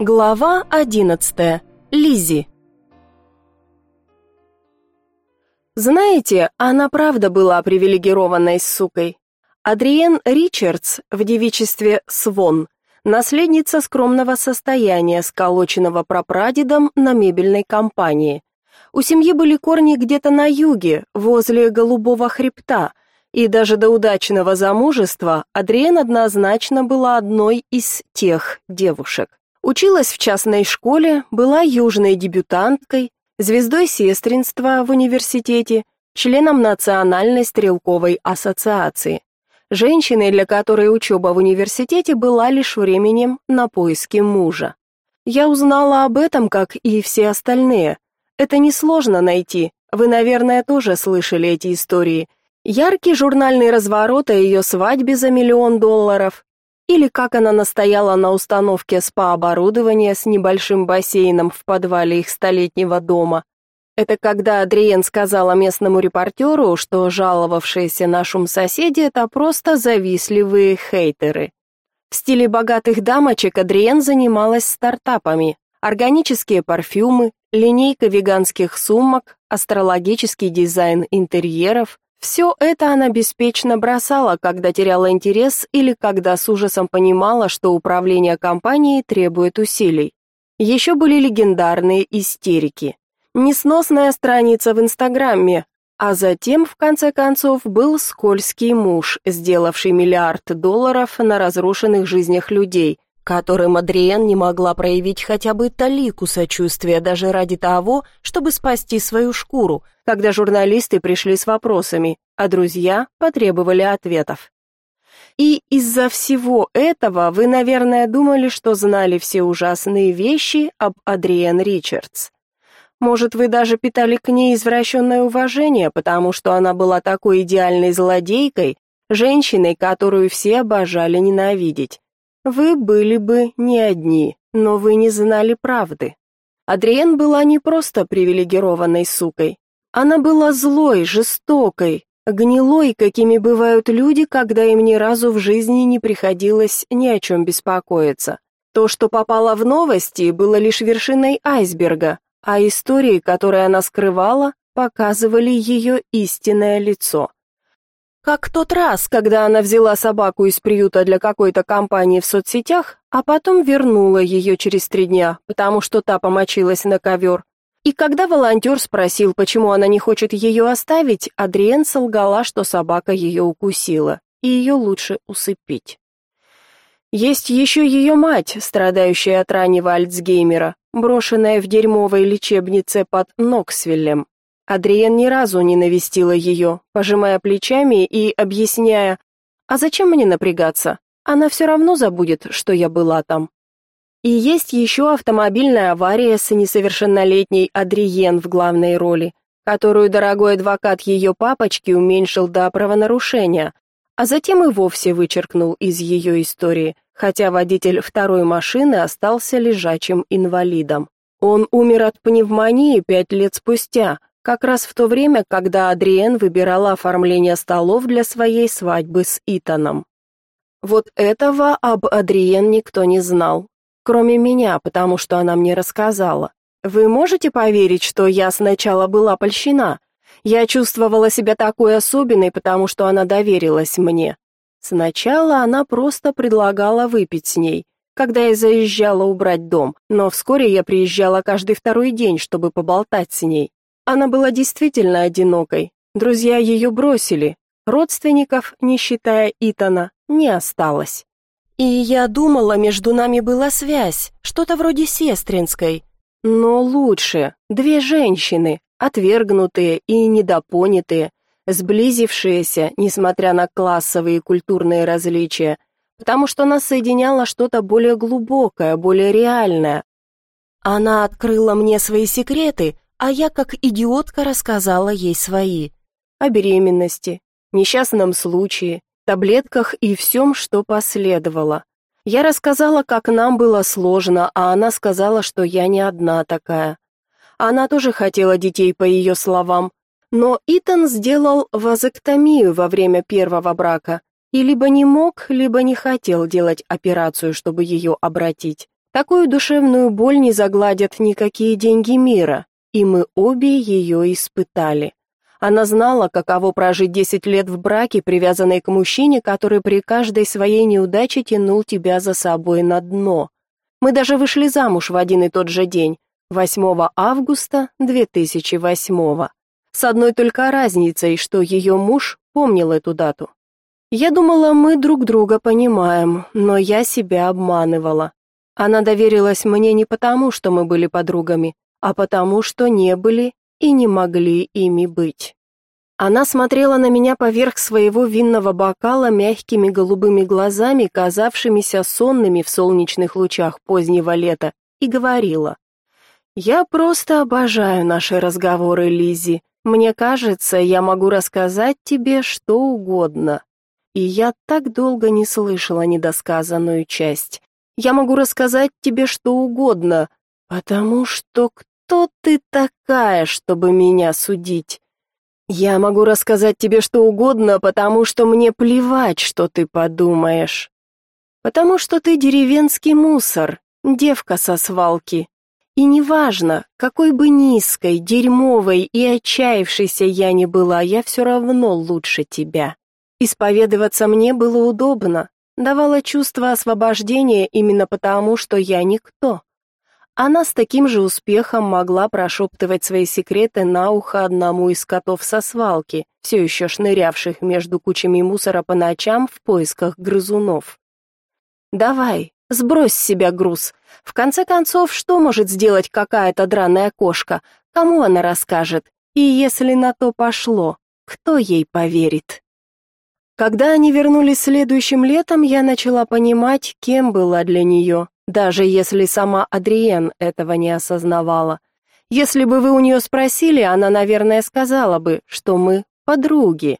Глава 11. Лизи. Знаете, она правда была привилегированной сукой. Адриен Ричардс в девичестве Свон, наследница скромного состояния, сколоченного прапрадедом на мебельной компании. У семьи были корни где-то на юге, возле Голубого хребта, и даже до удачного замужества Адриен однозначно была одной из тех девушек. Училась в частной школе, была южной дебютанткой, звездой сестринства в университете, членом Национальной стрелковой ассоциации. Женщиной, для которой учеба в университете была лишь временем на поиски мужа. Я узнала об этом, как и все остальные. Это несложно найти. Вы, наверное, тоже слышали эти истории. Яркий журнальный разворот о ее свадьбе за миллион долларов, или как она настояла на установке спа-оборудования с небольшим бассейном в подвале их столетнего дома. Это когда Адриен сказала местному репортеру, что жаловавшиеся на шум соседи это просто завистливые хейтеры. В стиле богатых дамочек Адриен занималась стартапами: органические парфюмы, линейка веганских сумок, астрологический дизайн интерьеров, все это она беспечно бросала, когда теряла интерес или когда с ужасом понимала, что управление компанией требует усилий. Еще были легендарные истерики. Несносная страница в Инстаграме, а затем, в конце концов, был скользкий муж, сделавший миллиард долларов на разрушенных жизнях людей, которым Адриен не могла проявить хотя бы талику сочувствия даже ради того, чтобы спасти свою шкуру, когда журналисты пришли с вопросами, а друзья потребовали ответов. И из-за всего этого вы, наверное, думали, что знали все ужасные вещи об Адриен Ричардс. Может, вы даже питали к ней извращенное уважение, потому что она была такой идеальной злодейкой, женщиной, которую все обожали ненавидеть. Вы были бы не одни, но вы не знали правды. Адриен была не просто привилегированной сукой. Она была злой, жестокой, гнилой, какими бывают люди, когда им ни разу в жизни не приходилось ни о чем беспокоиться. То, что попало в новости, было лишь вершиной айсберга, а истории, которые она скрывала, показывали ее истинное лицо. Как тот раз, когда она взяла собаку из приюта для какой-то компании в соцсетях, а потом вернула ее через три дня, потому что та помочилась на ковер. И когда волонтер спросил, почему она не хочет ее оставить, Адриен солгала, что собака ее укусила, и ее лучше усыпить. Есть еще ее мать, страдающая от раннего Альцгеймера, брошенная в дерьмовой лечебнице под Ноксвиллем. Адриен ни разу не навестила ее, пожимая плечами и объясняя, «А зачем мне напрягаться? Она все равно забудет, что я была там». И есть еще автомобильная авария с несовершеннолетней Адриен в главной роли, которую дорогой адвокат ее папочки уменьшил до правонарушения, а затем и вовсе вычеркнул из ее истории, хотя водитель второй машины остался лежачим инвалидом. Он умер от пневмонии пять лет спустя, как раз в то время, когда Адриен выбирала оформление столов для своей свадьбы с Итаном. Вот этого об Адриен никто не знал, кроме меня, потому что она мне рассказала. Вы можете поверить, что я сначала была польщена? Я чувствовала себя такой особенной, потому что она доверилась мне. Сначала она просто предлагала выпить с ней, когда я заезжала убрать дом, но вскоре я приезжала каждый второй день, чтобы поболтать с ней. Она была действительно одинокой. Друзья ее бросили. Родственников, не считая Итана, не осталось. И я думала, между нами была связь, что-то вроде сестринской. Но лучше. Две женщины, отвергнутые и недопонятые, сблизившиеся, несмотря на классовые и культурные различия, потому что нас соединяло что-то более глубокое, более реальное. Она открыла мне свои секреты, а я как идиотка рассказала ей свои. О беременности, несчастном случае, таблетках и всем, что последовало. Я рассказала, как нам было сложно, а она сказала, что я не одна такая. Она тоже хотела детей, по ее словам. Но Итан сделал вазоктомию во время первого брака и либо не мог, либо не хотел делать операцию, чтобы ее обратить. Такую душевную боль не загладят никакие деньги мира, и мы обе ее испытали. Она знала, каково прожить 10 лет в браке, привязанной к мужчине, который при каждой своей неудаче тянул тебя за собой на дно. Мы даже вышли замуж в один и тот же день, 8 августа 2008 С одной только разницей, что ее муж помнил эту дату. Я думала, мы друг друга понимаем, но я себя обманывала. Она доверилась мне не потому, что мы были подругами, а потому, что не были и не могли ими быть. Она смотрела на меня поверх своего винного бокала мягкими голубыми глазами, казавшимися сонными в солнечных лучах позднего лета, и говорила: "Я просто обожаю наши разговоры, Лизи. Мне кажется, я могу рассказать тебе что угодно". И я так долго не слышала недосказанную часть. Я могу рассказать тебе что угодно, потому что кто ты такая, чтобы меня судить? Я могу рассказать тебе что угодно, потому что мне плевать, что ты подумаешь. Потому что ты деревенский мусор, девка со свалки. И неважно, какой бы низкой, дерьмовой и отчаявшейся я ни была, я все равно лучше тебя. Исповедоваться мне было удобно, давало чувство освобождения именно потому, что я никто. Она с таким же успехом могла прошептывать свои секреты на ухо одному из котов со свалки, все еще шнырявших между кучами мусора по ночам в поисках грызунов. «Давай, сбрось с себя груз. В конце концов, что может сделать какая-то драная кошка? Кому она расскажет? И если на то пошло, кто ей поверит?» Когда они вернулись следующим летом, я начала понимать, кем была для нее даже если сама Адриен этого не осознавала. Если бы вы у нее спросили, она, наверное, сказала бы, что мы подруги.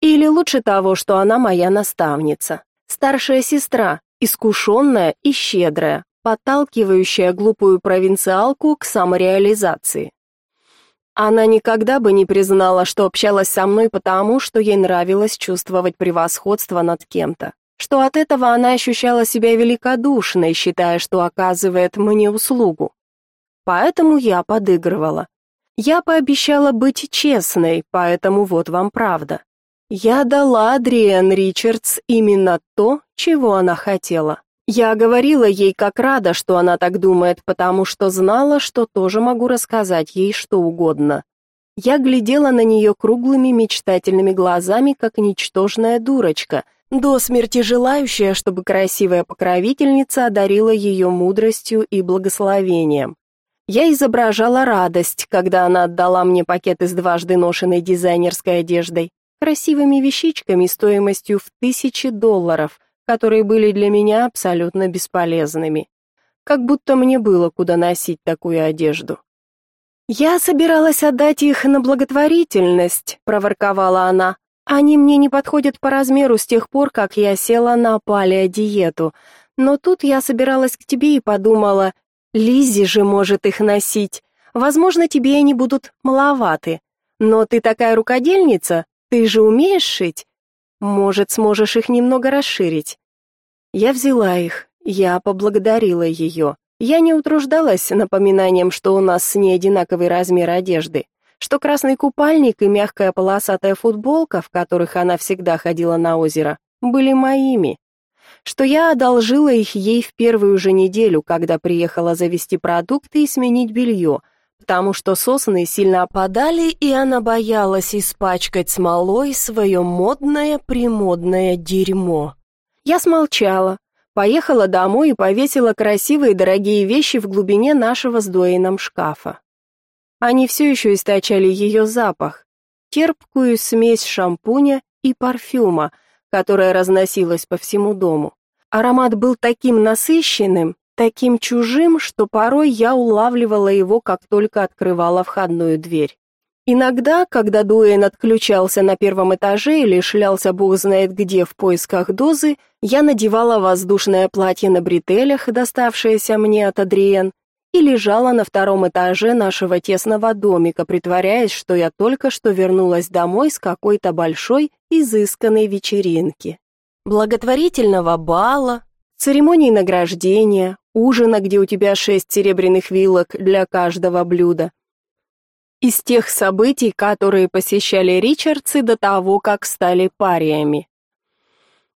Или лучше того, что она моя наставница, старшая сестра, искушенная и щедрая, подталкивающая глупую провинциалку к самореализации. Она никогда бы не признала, что общалась со мной потому, что ей нравилось чувствовать превосходство над кем-то что от этого она ощущала себя великодушной, считая, что оказывает мне услугу. Поэтому я подыгрывала. Я пообещала быть честной, поэтому вот вам правда. Я дала Адриен Ричардс именно то, чего она хотела. Я говорила ей, как рада, что она так думает, потому что знала, что тоже могу рассказать ей что угодно. Я глядела на нее круглыми мечтательными глазами, как ничтожная дурочка — до смерти желающая, чтобы красивая покровительница одарила ее мудростью и благословением. Я изображала радость, когда она отдала мне пакет из дважды ношенной дизайнерской одеждой, красивыми вещичками стоимостью в тысячи долларов, которые были для меня абсолютно бесполезными. Как будто мне было куда носить такую одежду. «Я собиралась отдать их на благотворительность», — проворковала она, они мне не подходят по размеру с тех пор, как я села на палеодиету. Но тут я собиралась к тебе и подумала, Лизи же может их носить. Возможно, тебе они будут маловаты. Но ты такая рукодельница, ты же умеешь шить. Может, сможешь их немного расширить. Я взяла их, я поблагодарила ее. Я не утруждалась напоминанием, что у нас с ней одинаковый размер одежды что красный купальник и мягкая полосатая футболка, в которых она всегда ходила на озеро, были моими, что я одолжила их ей в первую же неделю, когда приехала завести продукты и сменить белье, потому что сосны сильно опадали, и она боялась испачкать смолой свое модное-премодное дерьмо. Я смолчала, поехала домой и повесила красивые дорогие вещи в глубине нашего с Дуэйном шкафа. Они все еще источали ее запах, терпкую смесь шампуня и парфюма, которая разносилась по всему дому. Аромат был таким насыщенным, таким чужим, что порой я улавливала его, как только открывала входную дверь. Иногда, когда Дуэйн отключался на первом этаже или шлялся бог знает где в поисках дозы, я надевала воздушное платье на бретелях, доставшееся мне от Адриен, и лежала на втором этаже нашего тесного домика, притворяясь, что я только что вернулась домой с какой-то большой, изысканной вечеринки. Благотворительного бала, церемонии награждения, ужина, где у тебя шесть серебряных вилок для каждого блюда. Из тех событий, которые посещали Ричардсы до того, как стали париями.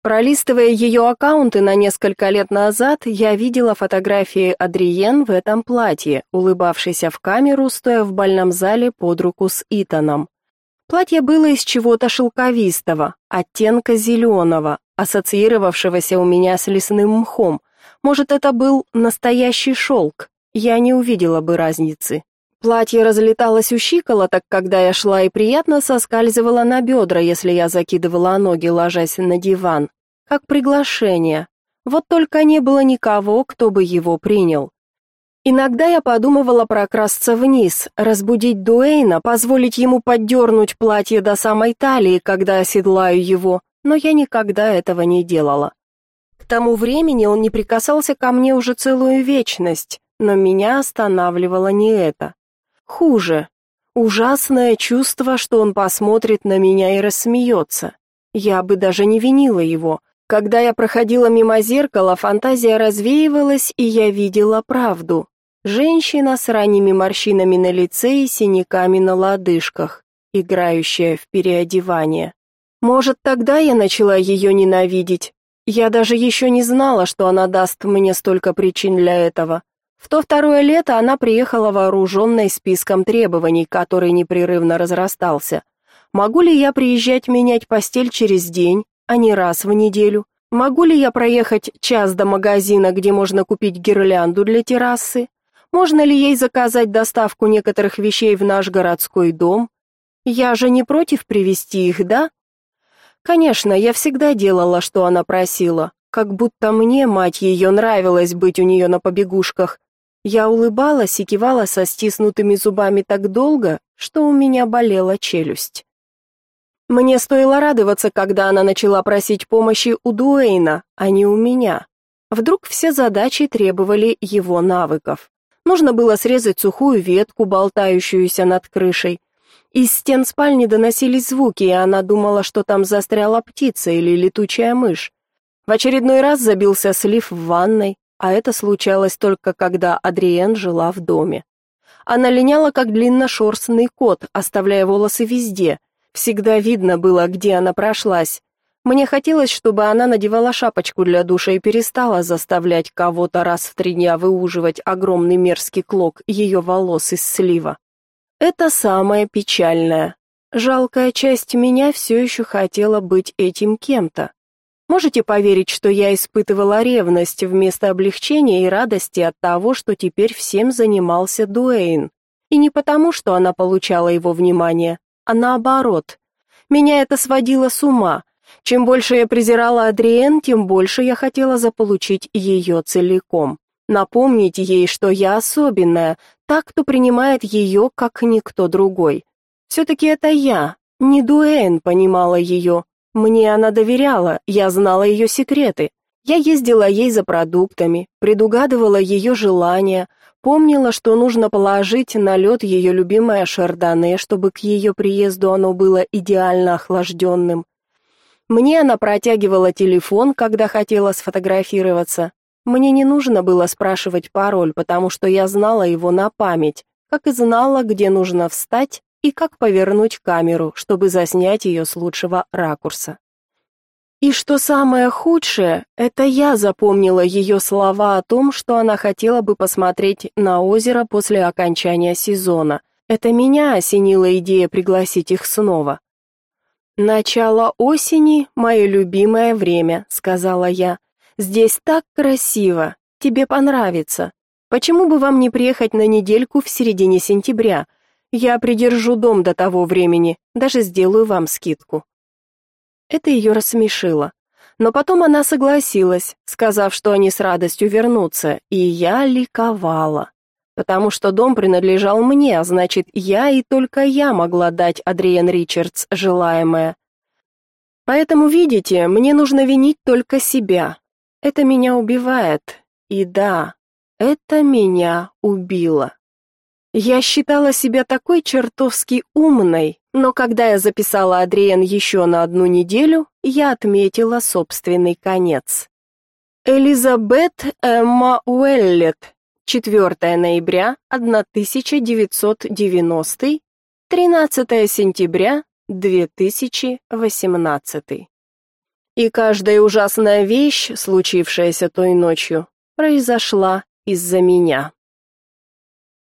Пролистывая ее аккаунты на несколько лет назад, я видела фотографии Адриен в этом платье, улыбавшейся в камеру, стоя в больном зале под руку с Итаном. Платье было из чего-то шелковистого, оттенка зеленого, ассоциировавшегося у меня с лесным мхом. Может, это был настоящий шелк. Я не увидела бы разницы. Платье разлеталось у щиколоток, когда я шла, и приятно соскальзывало на бедра, если я закидывала ноги, ложась на диван. Как приглашение. Вот только не было никого, кто бы его принял. Иногда я подумывала прокрасться вниз, разбудить Дуэйна, позволить ему поддернуть платье до самой талии, когда оседлаю его, но я никогда этого не делала. К тому времени он не прикасался ко мне уже целую вечность, но меня останавливало не это. Хуже. Ужасное чувство, что он посмотрит на меня и рассмеется. Я бы даже не винила его. Когда я проходила мимо зеркала, фантазия развеивалась, и я видела правду. Женщина с ранними морщинами на лице и синяками на лодыжках, играющая в переодевание. Может, тогда я начала ее ненавидеть. Я даже еще не знала, что она даст мне столько причин для этого. В то второе лето она приехала вооруженной списком требований, который непрерывно разрастался. Могу ли я приезжать менять постель через день, а не раз в неделю? Могу ли я проехать час до магазина, где можно купить гирлянду для террасы? Можно ли ей заказать доставку некоторых вещей в наш городской дом? Я же не против привезти их, да? Конечно, я всегда делала, что она просила, как будто мне, мать ее, нравилось быть у нее на побегушках, я улыбалась и кивала со стиснутыми зубами так долго, что у меня болела челюсть. Мне стоило радоваться, когда она начала просить помощи у Дуэйна, а не у меня. Вдруг все задачи требовали его навыков. Нужно было срезать сухую ветку, болтающуюся над крышей. Из стен спальни доносились звуки, и она думала, что там застряла птица или летучая мышь. В очередной раз забился слив в ванной, а это случалось только когда Адриен жила в доме. Она линяла как длинношерстный кот, оставляя волосы везде. Всегда видно было, где она прошлась. Мне хотелось, чтобы она надевала шапочку для душа и перестала заставлять кого-то раз в три дня выуживать огромный мерзкий клок ее волос из слива. Это самое печальное. Жалкая часть меня все еще хотела быть этим кем-то. Можете поверить, что я испытывала ревность вместо облегчения и радости от того, что теперь всем занимался Дуэйн. И не потому, что она получала его внимание, а наоборот. Меня это сводило с ума. Чем больше я презирала Адриен, тем больше я хотела заполучить ее целиком. Напомнить ей, что я особенная, так, кто принимает ее, как никто другой. Все-таки это я, не Дуэйн понимала ее, мне она доверяла, я знала ее секреты. Я ездила ей за продуктами, предугадывала ее желания, помнила, что нужно положить на лед ее любимое шардоне, чтобы к ее приезду оно было идеально охлажденным. Мне она протягивала телефон, когда хотела сфотографироваться. Мне не нужно было спрашивать пароль, потому что я знала его на память, как и знала, где нужно встать и как повернуть камеру, чтобы заснять ее с лучшего ракурса. И что самое худшее, это я запомнила ее слова о том, что она хотела бы посмотреть на озеро после окончания сезона. Это меня осенила идея пригласить их снова. «Начало осени — мое любимое время», — сказала я. «Здесь так красиво, тебе понравится. Почему бы вам не приехать на недельку в середине сентября? Я придержу дом до того времени, даже сделаю вам скидку. Это ее рассмешило. Но потом она согласилась, сказав, что они с радостью вернутся, и я ликовала. Потому что дом принадлежал мне, а значит, я и только я могла дать Адриен Ричардс желаемое. Поэтому, видите, мне нужно винить только себя. Это меня убивает. И да, это меня убило. Я считала себя такой чертовски умной, но когда я записала Адриен еще на одну неделю, я отметила собственный конец. Элизабет Эмма Уэллет. 4 ноября 1990, 13 сентября 2018. И каждая ужасная вещь, случившаяся той ночью, произошла из-за меня.